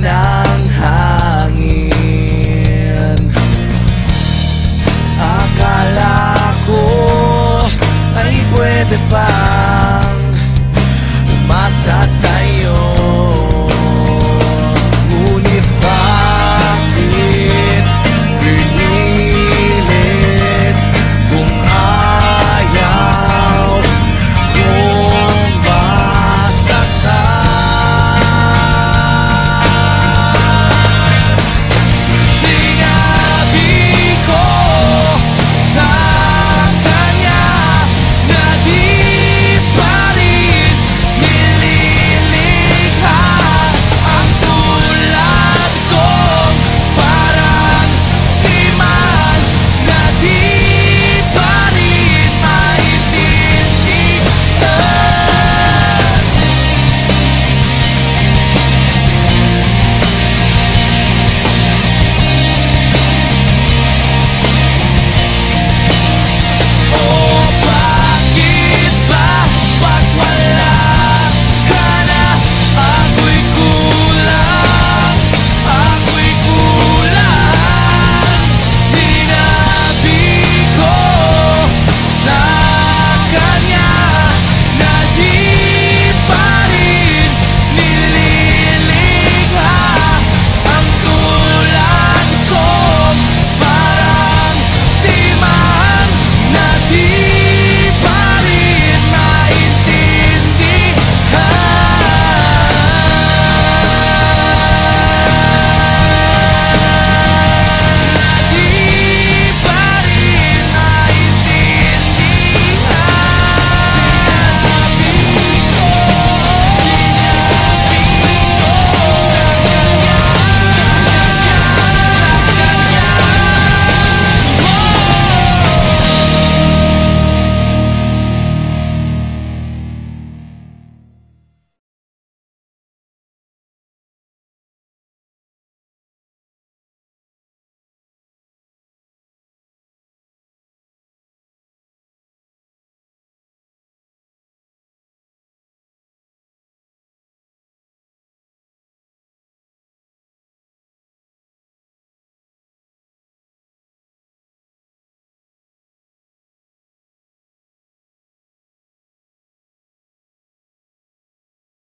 ng hangin. Akala ko ay pwede pa.